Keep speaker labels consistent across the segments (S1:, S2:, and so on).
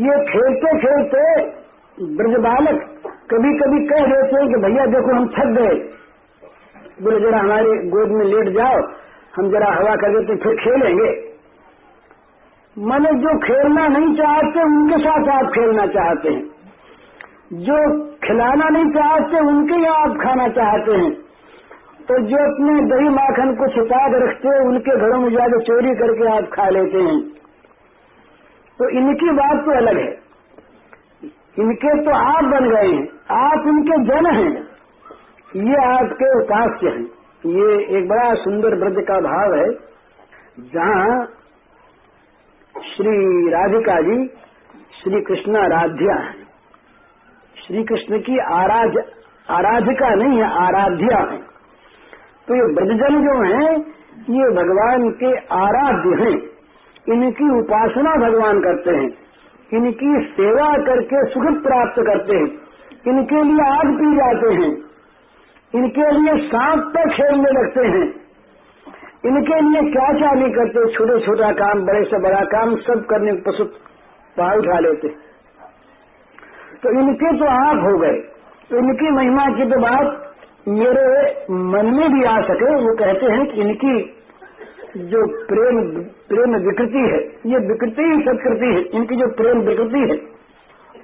S1: ये खेलते खेलते ब्रज बालक कभी कभी कह देते हैं कि भैया देखो हम थक गए। बोले, जरा हमारे गोद में लेट जाओ, हम जरा हवा कर देते, फिर खेलेंगे। मैंने जो खेलना नहीं चाहते, उनके साथ आप खेलना चाहते हैं। जो खिलाना नहीं चाहते, उनके ही आप खाना चाहते हैं। तो जो अपने दही माखन को छिपा रखते हैं, उनके घरों में जाकर चोरी करके आप खा लेते हैं। तो इनकी बात तो अलग है। इनके तो आप बन गए हैं, आप इनके जन हैं। ये आपके उपास्य हैं। ये एक बड़ा सुंदर ब्रज का भाव है, जहाँ श्री राधिका जी, श्री कृष्ण आराध्या है। श्री कृष्ण की आराध आराधिका नहीं है, आराध्या है। तो ये ब्रजजन जो हैं, ये भगवान के आराध्य हैं। इनकी उपासना भगवान करते हैं। इनकी सेवा करके सुख प्राप्त करते हैं। इनके लिए आग पी जाते हैं। इनके लिए सांप पर खेलने लगते हैं। इनके लिए क्या क्या नहीं करते छोटे छोटा काम, बड़े से बड़ा काम, सब करने पशु पहाड़ उठा लेते तो इनके तो आप हो गए। इनकी महिमा की तो बात मेरे मन में भी आ सके, वो कहते हैं कि इनकी जो प्रेम प्रेम विकृति है, ये विकृति ही सत्कृति है, इनकी जो प्रेम विकृति है,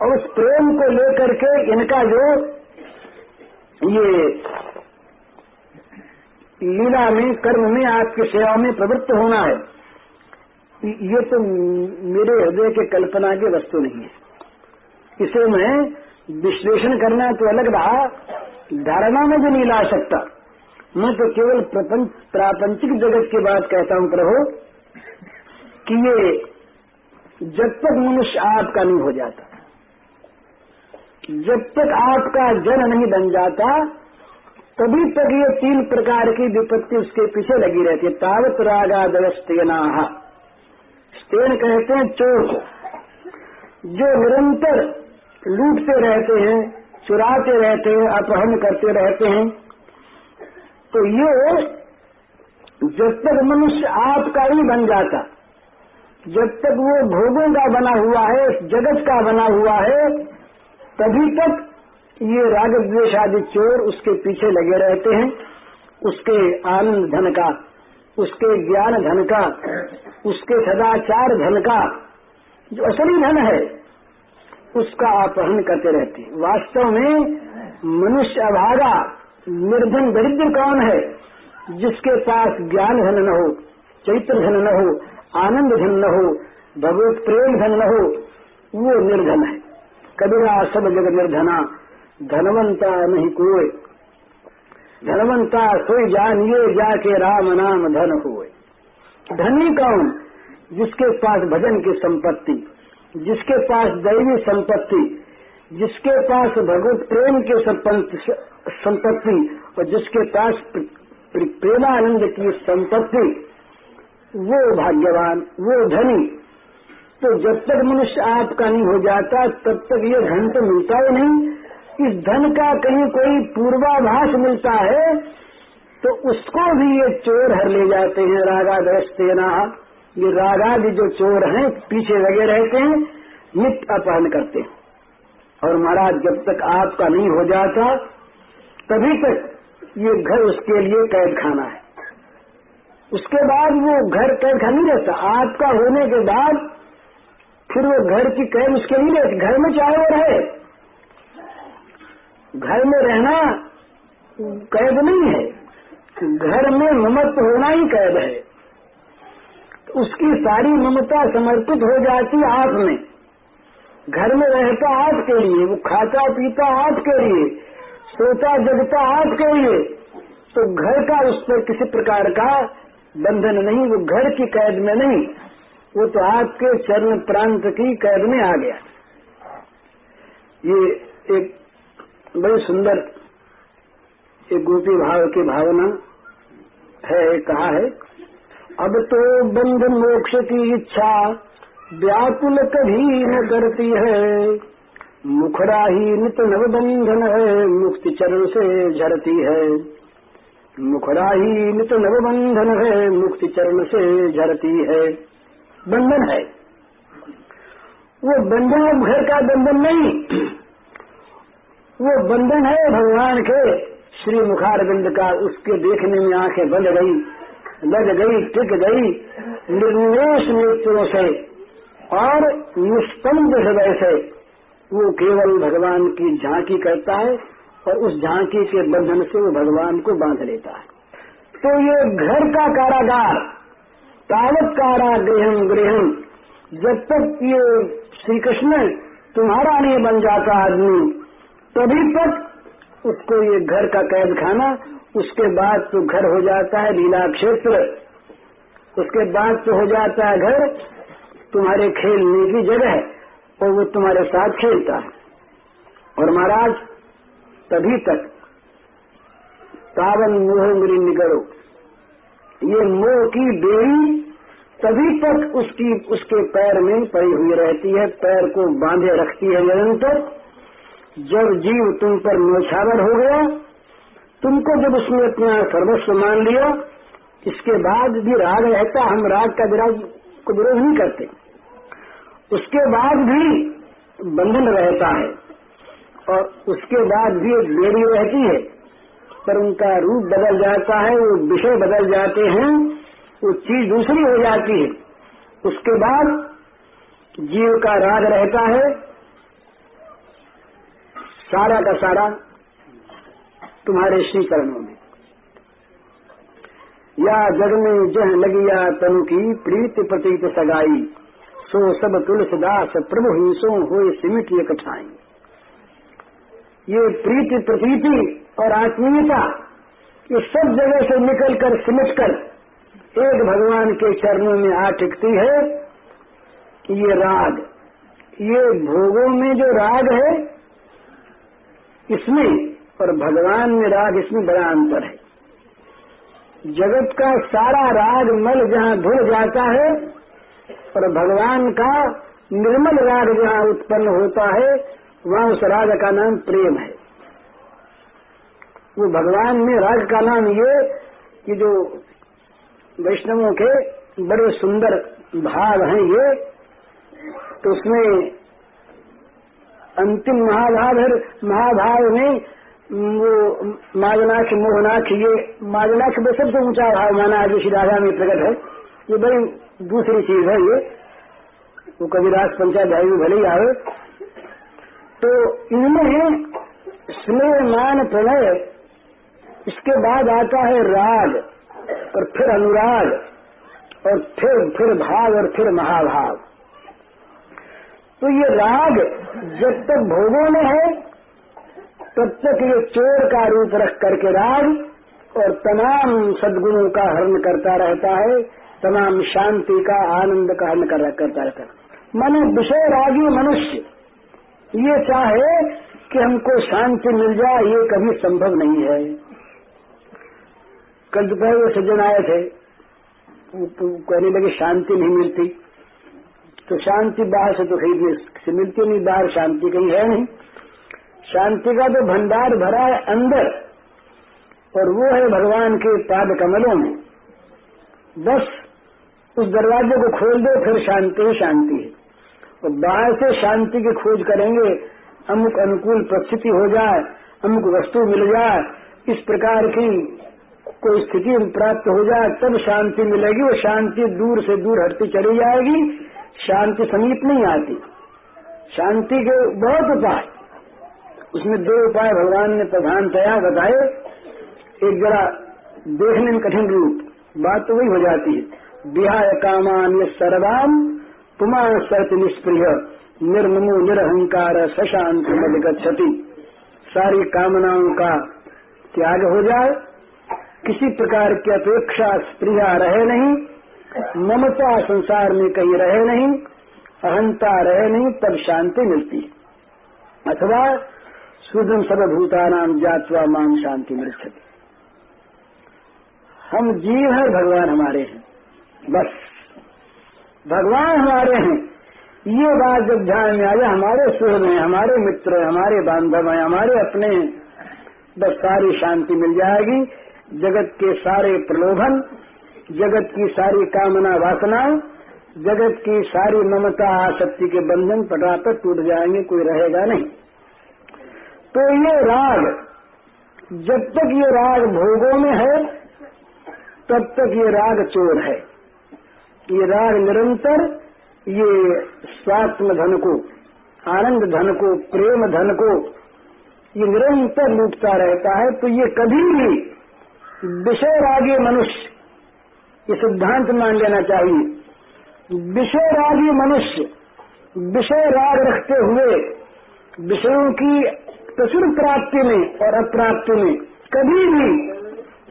S1: और उस प्रेम को लेकर के इनका जो ये लीला में, कर्म में आपकी सेवा में प्रवृत्त होना है, ये तो मेरे हृदय के कल्पना की वस्तु नहीं है। इसे मैं विश्लेषण करना तो अलग रहा, धारणा में भी नहीं ला सकता। मैं तो केवल प्रापंचिक जगत की बात कहता हूँ, प्रभु, कि ये जब तक मनुष्य आपका नहीं हो जाता, जब तक आपका जन नहीं बन जाता, तभी तक ये तीन प्रकार की विपत्ति उसके पीछे लगी रहती है। तावत रागा रागादयस्तेना स्तेन कहते हैं चोर जो निरंतर लूटते रहते हैं, चुराते रहते हैं, अपहरण करते रहते हैं तो ये जब तक मनुष्य आपका ही बन जाता, जब तक वो भोगों का बना हुआ है, जगत का बना हुआ है, तभी तक ये राग द्वेश आदि चोर उसके पीछे लगे रहते हैं। उसके आनंद धन का, उसके ज्ञान धन का, उसके सदाचार धन का, जो असली धन है, उसका अपहरण करते रहते हैं। वास्तव में मनुष्य अभागा निर्धन दरिद्र कौन है? जिसके पास ज्ञान धन न हो चैत्र धन न हो, आनंद धन न हो, भगवत प्रेम धन न हो, वो निर्धन है। कबीरा सब जगह निर्धना, धनवंता नहीं कोई धनवंता सोई जानिए, जाके राम नाम धन हुए धनी कौन? जिसके पास भजन की संपत्ति, जिसके पास दैवी संपत्ति जिसके पास भगवत प्रेम की संपत्ति और जिसके पास प्रेमानंद की संपत्ति, वो भाग्यवान, वो धनी। तो जब तक मनुष्य आपका नहीं हो जाता, तब तक ये धन तो मिलता ही नहीं। इस धन का कहीं कोई पूर्वाभास मिलता है तो उसको भी ये चोर हर ले जाते हैं रागा दस्तेना ये रागादि जो चोर हैं, पीछे लगे रहते हैं, नित्य अपहरण करते हैं। और महाराज, जब तक आपका नहीं हो जाता, तभी तक ये घर उसके लिए कैद खाना है। उसके बाद वो घर कैद खाना नहीं रहता। आपका होने के बाद फिर वो घर की कैद उसके नहीं रहती। घर में चाहे वो रहे। घर में रहना कैद नहीं है। घर में ममत्व होना ही कैद है। तो उसकी सारी ममता समर्पित हो जाती आप में। घर में रहता आपके लिए, वो खाता पीता आपके लिए, सोता जगता आपके लिए तो घर का उस पर किसी प्रकार का बंधन नहीं, वो घर की कैद में नहीं, वो तो आपके चरण प्रांत की कैद में आ गया। ये एक बड़ी सुंदर, एक गोपी भाव की भावना है, कहा है, अब तो बंध मोक्ष की इच्छा व्याकुल कभी न करती है। मुखरा ही नित नव बंधन है, मुक्ति चरण से झरती है। मुखड़ा ही नित नव बंधन है, मुक्ति चरण से झरती है। बंधन है। वो बंधन घर का बंधन नहीं। वो बंधन है भगवान के। श्री मुखार बिंद का उसके देखने में आँखें बंद गई, लग गई, टिक गई। निर्निवेश नेत्रों से और निष्पन्द हृदय से वो केवल भगवान की झांकी करता है और उस झांकी के बंधन से वो भगवान को बाँध लेता है। तो ये घर का कारागार, तावत कारागृहम गृहम जब तक ये श्री कृष्ण तुम्हारा नहीं बन जाता आदमी, तभी तक उसको ये घर का कैद खाना, उसके बाद तो घर हो जाता है लीला क्षेत्र, उसके बाद तो हो जाता है घर तुम्हारे खेलने की जगह है और वो तुम्हारे साथ खेलता है। और महाराज, तभी तक तावन मोह मेरी निगरो। ये मोह की बेड़ी तभी तक उसकी, उसके पैर में पड़ी हुई रहती है, पैर को बांधे रखती है निरंतर। जब जीव तुम पर नौछावर हो गया, तुमको जब उसने अपना सर्वस्व मान लिया, इसके बाद भी राग रहता, हम राग का विराग को विरोध नहीं करते। उसके बाद भी बंधन रहता है और उसके बाद भी एक बेड़ी रहती है, पर उनका रूप बदल जाता है, वो विषय बदल जाते हैं, वो चीज़ दूसरी हो जाती है। उसके बाद जीव का राग रहता है, सारा का सारा तुम्हारे श्री चरणों में। या जग में जह लगिया तनु की प्रीत प्रतीत सगाई, सो सब तुलसदास प्रभु हिंसो हो सिमिट ये कठाई ये प्रीति प्रतीति और आत्मीयता, ये सब जगह से निकलकर सिमट कर एक भगवान के चरणों में आ टिकती है ये राग, ये भोगों में जो राग है, इसमें और भगवान में राग इसमें बड़ा अंतर है। जगत का सारा राग मल जहाँ धुल जाता है और भगवान का निर्मल राग जहाँ उत्पन्न होता है, वहाँ उस राग का नाम प्रेम है। वो भगवान में राग का नाम ये कि जो वैष्णवों के बड़े सुंदर भाव हैं ये तो उसमें अंतिम महाभाव है, महाभाव में वो माजनाक्ष मोहनाक्ष ये माजनाक्ष में सबसे ऊँचा भाव माना आज श्री राधा में प्रकट है। ये बड़ी दूसरी चीज़ है ये। वो कविराज पंचायत पंचाध्यायी भले ही आए। तो इनमें स्नेह, मान, प्रणय। इसके बाद आता है राग और फिर अनुराग और फिर फिर भाव और फिर महाभाव तो ये राग जब तक भोगों में है तब के ये चोर का रूप रख करके राग और तमाम सदगुणों का हरण करता रहता है तमाम शांति का आनंद का हरण कर, करता रहता है। मन विषय रागी मनुष्य ये चाहे कि हमको शांति मिल जाए ये कभी संभव नहीं है। कल दोपहर वो सज्जन आए थे तो कहने लगे शांति नहीं मिलती। तो शांति बाहर से तो खरीदने से मिलती नहीं बाहर शांति कहीं है नहीं। शांति का तो भंडार भरा है अंदर, और वो है भगवान के पाद कमलों में। बस, उस दरवाजे को खोल दो, फिर शांति ही शांति है। और बाहर से शांति की खोज करेंगे, अमुक अनुकूल परिस्थिति हो जाए, अमुक वस्तु मिल जाए, इस प्रकार की कोई स्थिति प्राप्त हो जाए, तब शांति मिलेगी वो शांति दूर से दूर हटती चली जाएगी, शांति समीप नहीं आती। शांति के बहुत उपाय। उसमें दो उपाय भगवान ने प्रधानतया बताए। एक जरा देखने में कठिन रूप। बात तो वही हो जाती है। बिहाय कामान ये सर्वाम तुमा सत निष्प्रिय निर्ममो निरहंकार सशांत मद सारी कामनाओं का त्याग हो जाए। किसी प्रकार की अपेक्षा स्प्रिया रहे नहीं। ममता संसार में कहीं रहे नहीं। अहंता रहे नहीं, तब शांति मिलती। अथवा सुदम सर्वभूतानाम जातवा माम शांति मृक्षति हम जीव है, भगवान हमारे हैं। बस। भगवान हमारे हैं। ये बात जब ध्यान में आया, हमारे सुह में, हमारे मित्र हैं, हमारे बांधव हैं, हमारे अपने हैं, बस सारी शांति मिल जाएगी। जगत के सारे प्रलोभन, जगत की सारी कामना वासना, जगत की सारी ममता, आसक्ति के बंधन पटापट टूट जाएँगे, कोई रहेगा नहीं। तो ये राग, जब तक ये राग भोगों में है, तब तक ये राग चोर है। ये राग निरंतर, ये स्वात्म धन को, आनंद धन को, प्रेम धन को, ये निरंतर लूटता रहता है तो ये कभी भी विषय रागी मनुष्य, ये सिद्धांत मान लेना चाहिए। विषय रागी मनुष्य, विषय राग रखते हुए, विषयों की प्रचुर प्राप्ति में और अप्राप्ति में कभी भी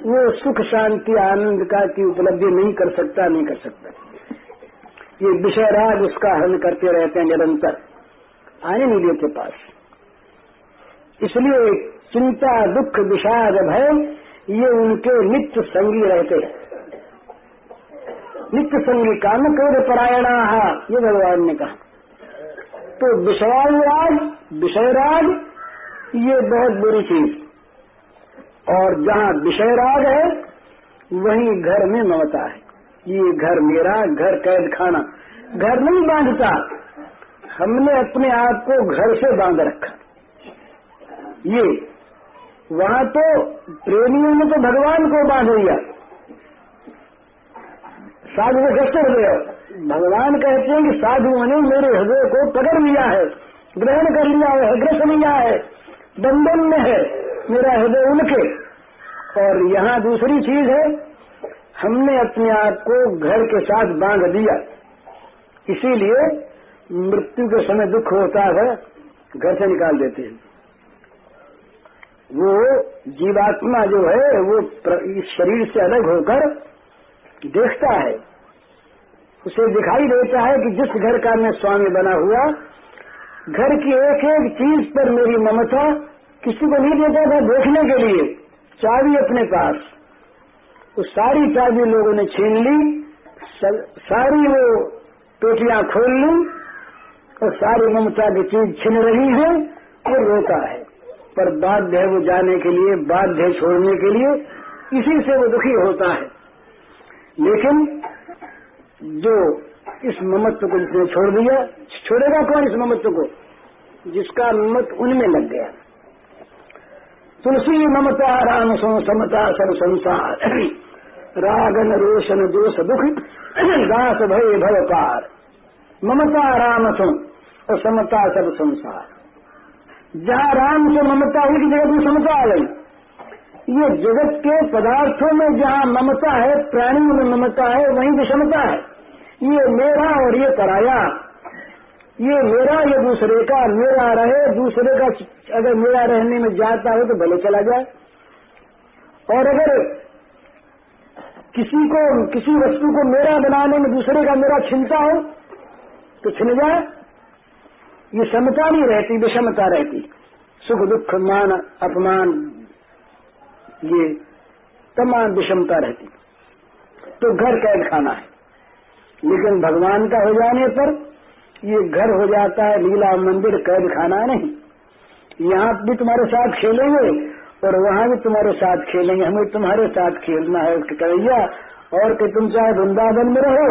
S1: वो सुख, शांति, आनंद का की उपलब्धि नहीं कर सकता, नहीं कर सकता। ये विषय राज उसका हल करते रहते हैं निरंतर। आने नहीं के पास। इसलिए चिंता, दुख, विषाद, भय, ये उनके नित्य संगी रहते हैं। नित्य संगी काम क्रोध परायणा, ये भगवान ने कहा। तो विषयाराज विषय राज ये बहुत बुरी चीज़। और जहाँ विषय राग है, वहीं घर में ममता है। ये घर मेरा, घर कैद खाना। घर नहीं बांधता। हमने अपने आप को घर से बाँध रखा। ये, वहाँ तो प्रेमियों ने तो भगवान को बाँध लिया साधु को कैसे हृदय भगवान कहते हैं कि साधुओं ने मेरे हृदय को पकड़ लिया है, ग्रहण कर लिया है ग्रस लिया है। बंधन में है, मेरा हृदय उनके। और यहाँ दूसरी चीज़ है, हमने अपने आप को घर के साथ बाँध दिया। इसीलिए मृत्यु के समय दुख होता है, घर से निकाल देते हैं। वो जीवात्मा जो है, वो इस शरीर से अलग होकर देखता है। उसे दिखाई देता है कि जिस घर का मैं स्वामी बना हुआ घर की एक एक चीज़ पर मेरी ममता किसी को नहीं देता था देखने के लिए, चाबी अपने पास। वो सारी चाबी लोगों ने छीन ली सारी वो टोटियाँ खोल ली, और सारी ममता की चीज़ छिन रही है और रोता है। पर बाध्य है वो जाने के लिए, बाध्य छोड़ने के लिए, इसी से वो दुखी होता है। लेकिन जो इस ममत्व को जिसने छोड़ दिया, छोड़ेगा कौन इस ममत्व को? जिसका मत उनमें लग गया। तुलसी ममता, राम सो समता सब संसार। रागन, रोशन, दोष, दुख, दास, भय, भव, पार। ममता, राम सो, और समता सब संसार। जहाँ राम से, ममता हुई की जगत में समता आ गई। ये जगत के पदार्थों में जहाँ ममता है, प्राणियों में ममता है, वहीं विषमता है। ये मेरा और ये पराया। ये मेरा, ये दूसरे का मेरा रहे, दूसरे का अगर मेरा रहने में जाता हो तो भले चला जाए। और अगर किसी को, किसी वस्तु को मेरा बनाने में दूसरे का मेरा छिनता हो तो छिन जाए। ये समता नहीं रहती, विषमता रहती। सुख दुख, मान, अपमान, ये तमाम विषमता रहती। तो घर कैद खाना है। लेकिन भगवान का हो जाने पर ये घर हो जाता है, लीला मंदिर कैद खाना नहीं। यहाँ भी तुम्हारे साथ खेलेंगे और वहाँ भी तुम्हारे साथ खेलेंगे। हमें तुम्हारे साथ खेलना है कहिया और कि तुम चाहे वृंदावन में रहो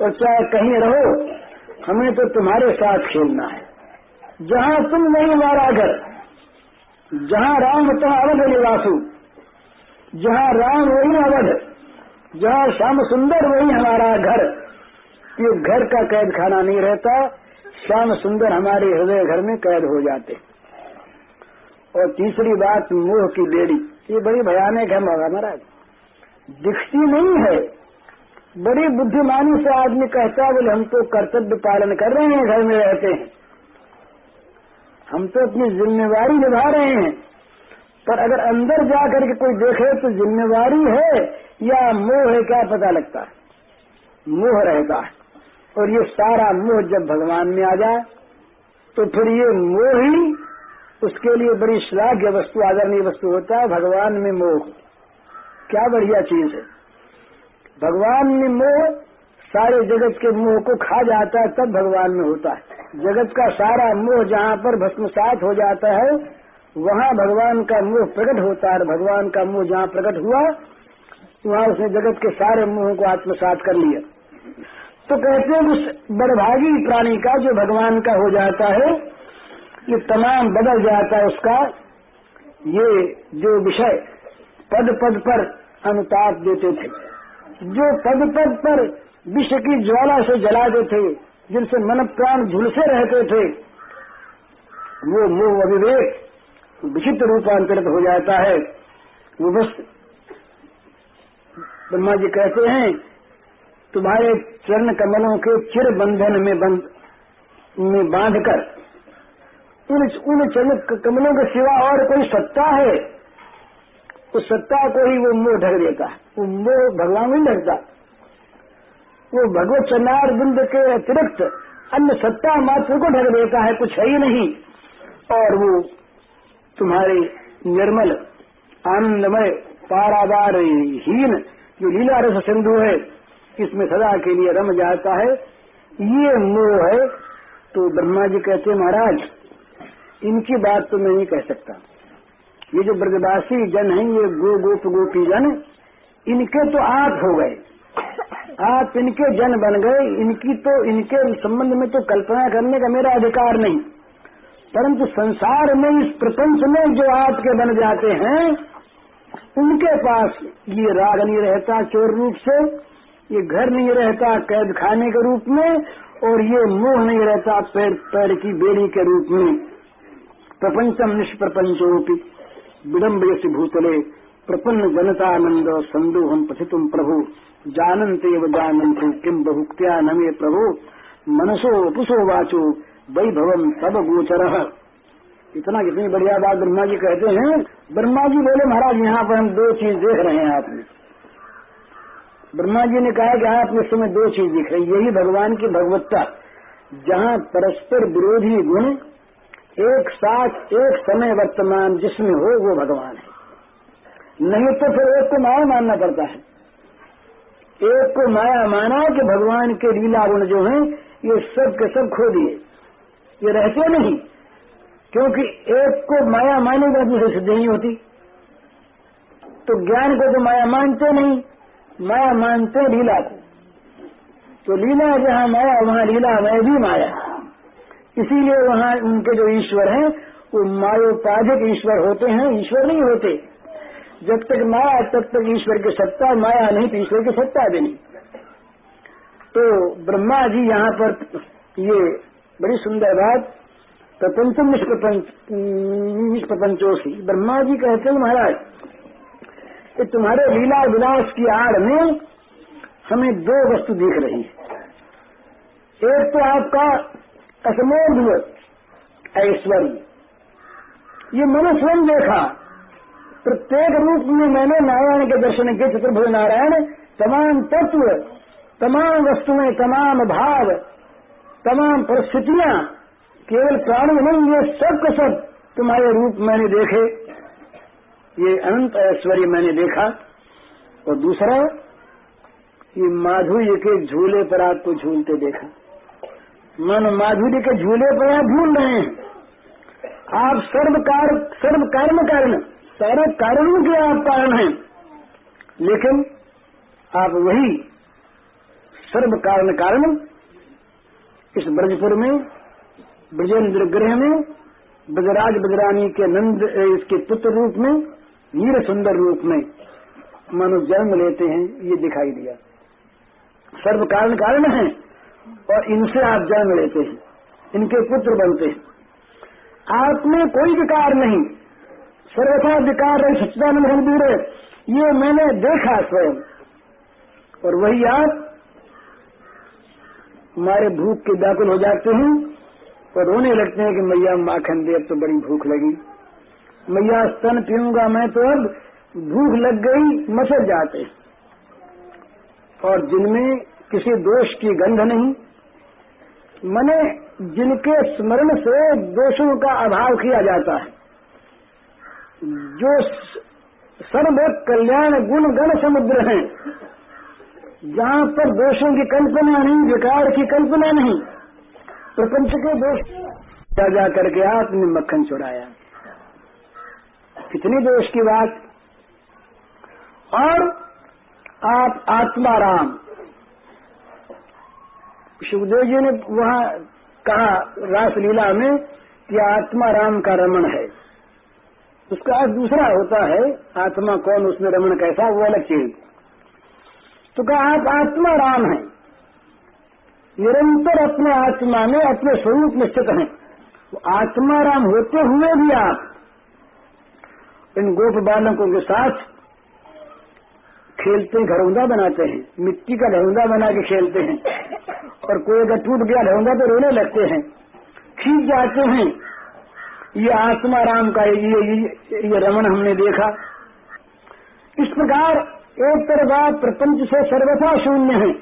S1: और चाहे कहीं रहो, हमें तो तुम्हारे साथ खेलना है। जहाँ तुम नहीं हमारा घर, जहाँ राम तुम अवध निवासु, जहाँ राम वही अवध, जहाँ श्याम सुंदर वही हमारा घर ये घर का कैद खाना नहीं रहता, श्याम सुंदर हमारे हृदय घर में कैद हो जाते। और तीसरी बात, मोह की बेड़ी ये बड़ी भयानक है महाराज। दिखती नहीं है। बड़ी बुद्धिमानी से आदमी कहता है, बोले, हम तो कर्तव्य पालन कर रहे हैं, घर में रहते हैं। हम तो अपनी जिम्मेवारी निभा रहे हैं। पर अगर अंदर जाकर के कोई देखे तो जिम्मेवारी है या मोह है, क्या पता लगता है? मोह रहता है। और ये सारा मोह जब भगवान में आ जाए तो फिर ये मोह ही उसके लिए बड़ी श्लाघ्य वस्तु, आदरणीय वस्तु होता है, भगवान में मोह। क्या बढ़िया चीज़ है। भगवान में मोह, सारे जगत के मोह को खा जाता है, तब भगवान में होता है। जगत का सारा मोह जहाँ पर भस्मसात हो जाता है, वहाँ भगवान का मोह प्रकट होता है भगवान का मोह जहाँ प्रकट हुआ, वहाँ उसने जगत के सारे मोह को आत्मसात कर लिया। तो कहते हैं उस बड़भागी प्राणी का जो भगवान का हो जाता है, ये तमाम बदल जाता है उसका। ये जो विषय पद पद पर अनुताप देते थे, जो पद पद पर विश्व की ज्वाला से जलाते थे, जिनसे मन प्राण झुलसे रहते थे, वो मोह अविवेक विचित्र रूपांतरित हो जाता है। वो बस ब्रह्मा जी कहते हैं तुम्हारे चरण कमलों के चिर बंधन में बंध, में बांधकर, उन उन चरण कमलों के सिवा और कोई सत्ता है? उस सत्ता को ही वो मोह ढक देता है। वो मोह भगवान नहीं ढकता। वो भगवत चनार बिंद के अतिरिक्त अन्य सत्ता मात्र को ढक देता है, कुछ है ही नहीं। और वो तुम्हारे निर्मल, आनंदमय पारावार हीन जो लीला रस सिंधु है इसमें सदा के लिए रम जाता है। ये मोह है तो ब्रह्मा जी कहते महाराज, इनकी बात तो मैं नहीं कह सकता। ये जो ब्रजवासी जन है, ये गो गोप गोपी जन, इनके तो आप हो गए। आप इनके जन बन गए। इनकी तो इनके संबंध में तो कल्पना करने का मेरा अधिकार नहीं। परंतु संसार में, इस प्रपंच में जो आपके बन जाते हैं, उनके पास ये राग नहीं रहता, चोर रूप से। ये घर नहीं रहता कैद खाने के रूप में, और ये मोह नहीं रहता पैर पैर की बेड़ी के रूप में। प्रपंचम निष्प्रपंचोपी विडम्बयसी भूतले। प्रपन्न जनतानंद संदोहम पथितुम प्रभु। जानते व जानते किम बहुक्त्या नमे प्रभु। मनसो पुसो वाचो। वैभवम सब गोचर। इतना कितनी बढ़िया बात ब्रह्मा जी कहते हैं। ब्रह्मा जी बोले, महाराज, यहाँ पर हम दो चीज़ देख रहे हैं आपने। ब्रह्मा जी ने कहा कि आपने समय दो चीज़ दिख रही यही भगवान की भगवत्ता। जहाँ परस्पर विरोधी गुण, एक साथ, एक समय वर्तमान जिसमें हो, वो भगवान है। नहीं तो फिर एक को माया मानना पड़ता है। एक को माया माना कि भगवान के लीला गुण जो हैं, ये सब के सब खो दिए। ये रहते नहीं। क्योंकि एक को माया मानेगा दूसरे सिद्धि नहीं होती। तो ज्ञान को तो माया मानते नहीं। माया मानते लीला को। तो लीला जहाँ माया, वहाँ लीला मैं भी माया। इसीलिए वहाँ उनके जो ईश्वर हैं, वो मायोपाधिक ईश्वर होते हैं, ईश्वर नहीं होते। जब तक माया, तब तक ईश्वर की सत्ता, माया नहीं तो ईश्वर की सत्ता भी नहीं। तो ब्रह्मा जी यहाँ पर, ये बड़ी सुंदर बात प्रपंचम निष्प्रपंच की ब्रह्मा जी कहते हैं महाराज कि तुम्हारे लीला विलास की आड़ में हमें दो वस्तु दिख रही है। एक तो आपका असमोघ ऐश्वर्य। ये मैंने स्वयं देखा। प्रत्येक रूप में मैंने नारायण के दर्शन किए चतुर्भुज नारायण, तमाम तत्व, तमाम वस्तुएँ, तमाम भाव, तमाम परिस्थितियाँ, केवल प्राणी नहीं ये सब के सब तुम्हारे रूप मैंने देखे। ये अनंत ऐश्वर्य मैंने देखा। और दूसरा, ये माधुर्य के झूले पर आपको झूलते देखा। मन माधुर्य के झूले पर आप झूल रहे हैं। आप सर्व कार, सर्व कर्म कारण, सारे कारणों के आप कारण हैं। लेकिन आप वही सर्व कारण कारण इस ब्रजपुर में, ब्रजेंद्र ग्रह में ब्रजराज ब्रजरानी के नंद, इसके पुत्र रूप में वीर सुंदर रूप में मानो जन्म लेते हैं, ये दिखाई दिया। सर्व कारण कारण है, और इनसे आप जन्म लेते हैं, इनके पुत्र बनते हैं। आप में कोई विकार नहीं, सर्वथा विकार है, सच्चिदानंद गंभीर है, ये मैंने देखा स्वयं। और वही आप हमारे भूख के व्याकुल हो जाते हैं, और रोने लगते हैं कि मैया माखन दे अब तो बड़ी भूख लगी। मैया स्तन पीऊँगा मैं तो अब भूख लग गई मचल जाते। और जिनमें किसी दोष की गंध नहीं, मने जिनके स्मरण से दोषों का अभाव किया जाता है। जो सर्व कल्याण गुण गण समुद्र हैं, जहाँ पर दोषों की कल्पना नहीं, विकार की कल्पना नहीं, प्रपंच के दोष जा जा करके आपने मक्खन चुराया। कितनी दोष की बात? और आप आत्मा राम सुखदेव जी ने वहाँ कहा, रासलीला में कि आत्मा राम का रमण है। उसका अर्थ दूसरा होता है, आत्मा कौन, उसमें रमण कैसा, वो अलग चीज़। तो कहा, आप आत्मा राम है। निरंतर अपने आत्मा में, अपने स्वरूप स्थित हैं। आत्मा राम होते हुए भी आप इन गोप बालकों के साथ खेलते घरौंदा बनाते हैं। मिट्टी का घरौंदा बना के खेलते हैं। और कोई अगर टूट गया घरौंदा तो रोने लगते हैं। खींच जाते हैं। ये आत्मा राम का ये ये, ये रमन हमने देखा। इस प्रकार एक तरफा प्रपंच से सर्वथा शून्य है।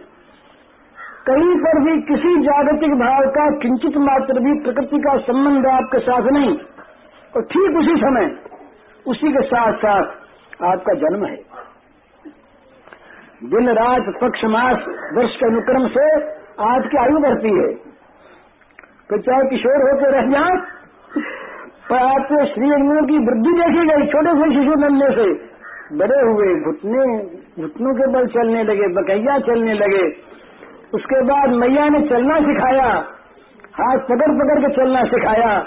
S1: कहीं पर भी किसी जागतिक भाव का किंचित मात्र भी प्रकृति का संबंध आपके साथ नहीं। और ठीक उसी समय उसी के साथ साथ आपका जन्म है। दिन रात पक्ष मास वर्ष के अनुक्रम से आपकी आयु बढ़ती है। तो चाहे किशोर होकर रह जाए, पर आपके श्रीअंगों की वृद्धि देखी गई, छोटे से शिशु बनने से। बड़े हुए घुटने, घुटनों के बल चलने लगे, बकैया चलने लगे। उसके बाद मैया ने चलना सिखाया, हाथ पकड़ पकड़ के चलना सिखाया।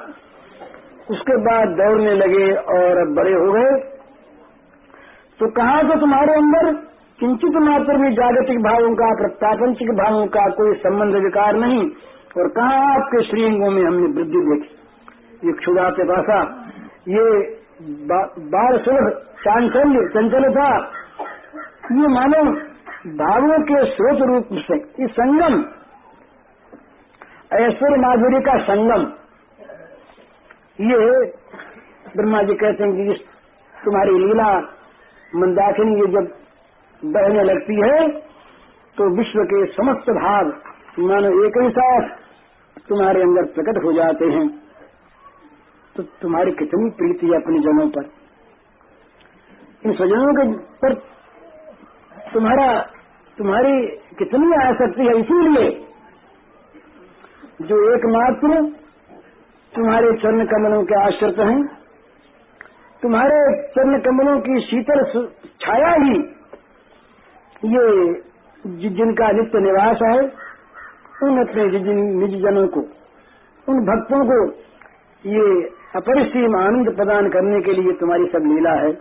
S1: उसके बाद दौड़ने लगे और अब बड़े हो गए। तो कहा तो तुम्हारे अंदर, किंचित मात्र भी जागतिक भावों का प्रत्यापंचिक भावों का कोई संबंध, विकार नहीं। और कहा, आपके श्रीअंगों में हमने वृद्धि देखी। ये क्षुदा के पासा ये बार सुलभ, चांचल्य, चंचलता, ये मानो भावों के स्रोत रूप से, ये संगम, ऐश्वर्य माधुरी का संगम ये ब्रह्मा जी कहते हैं कि तुम्हारी लीला मंदाकिनी ये जब बहने लगती है तो विश्व के समस्त भाग मानो एक ही साथ तुम्हारे अंदर प्रकट हो जाते हैं। तो तुम्हारी कितनी प्रीति है अपने जनों पर। इन स्वजनों के पर तुम्हारा, तुम्हारी कितनी आसक्ति है इसीलिए जो एकमात्र तुम्हारे चरण कमलों के आश्रित हैं। तुम्हारे चरण कमलों की शीतल छाया ही ये जिनका नित्य निवास है, उन अपने निज जनों को, उन भक्तों को ये अपरिसीम आनंद प्रदान करने के लिए तुम्हारी सब लीला है।